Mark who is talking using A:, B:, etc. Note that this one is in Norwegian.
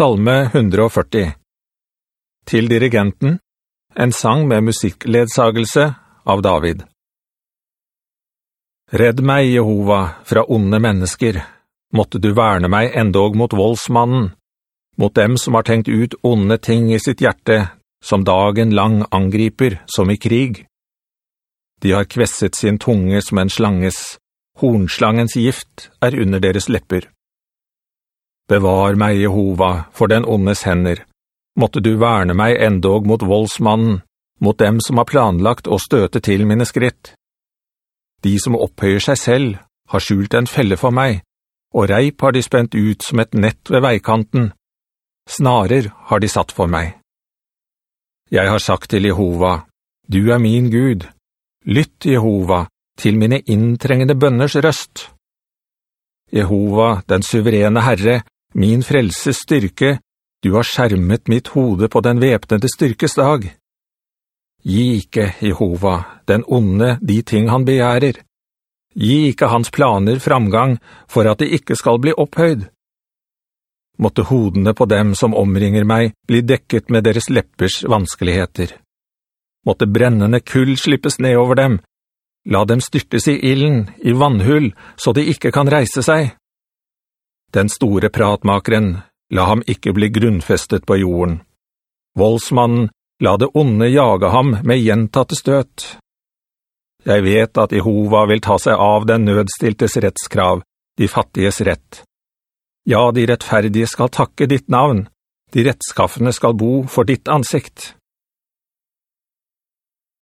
A: Salme 140 Til dirigenten, en sang med musikkledsagelse av David. Redd meg, Jehova, fra onde mennesker. Måtte du verne meg endog mot voldsmannen, mot dem som har tenkt ut onde ting i sitt hjerte, som dagen lang angriper, som i krig. De har kvesset sin tunge som en slanges, hornslangens gift er under deres lepper. Bevar meg, Jehova, for den ondes hender. Måtte du verne meg endog mot voldsmannen, mot dem som har planlagt å støte til mine skritt. De som opphøyer seg selv har skjult en felle for meg, og reip har de spent ut som et nett ved veikanten. Snarer har de satt for meg. Jeg har sagt til Jehova, du er min Gud. Lytt, Jehova, til mine inntrengende bønners røst. Jehova, den suverene Herre, Min frelses styrke, du har skjermet mitt hode på den vepnede styrkes dag. Gi ikke, Jehova, den onde de ting han begjærer. Gi ikke hans planer framgang for at det ikke skal bli opphøyd. Måtte hodene på dem som omringer meg bli dekket med deres leppers vanskeligheter. Måtte brennende kull slippes ned over dem. La dem styrtes i illen, i vannhull, så de ikke kan reise seg. Den store pratmakeren, la ham ikke bli grunnfestet på jorden. Voldsmannen, la det onde jage ham med gjentatte støt. Jeg vet at Jehova vil ta seg av den nødstiltes rettskrav, de fattiges rett. Ja, de rettferdige skal takke ditt navn, de rettskaffene skal bo for ditt ansikt.